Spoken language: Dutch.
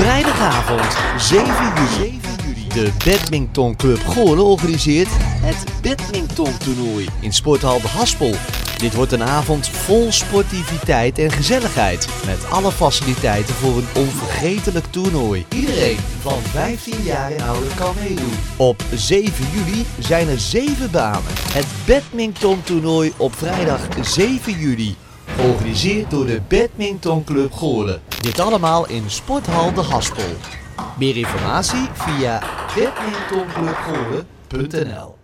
Vrijdagavond 7 juli. De Badmintonclub Goorlen organiseert het badmintontoernooi in sporthal De Haspel. Dit wordt een avond vol sportiviteit en gezelligheid. Met alle faciliteiten voor een onvergetelijk toernooi. Iedereen van 15 jaar en ouder kan meedoen. Op 7 juli zijn er 7 banen. Het badmintontoernooi op vrijdag 7 juli. Georganiseerd door de Badmintonclub Goorlen. Dit allemaal in Sporthal De Haspel. Meer informatie via badmintonclubgoorlen.nl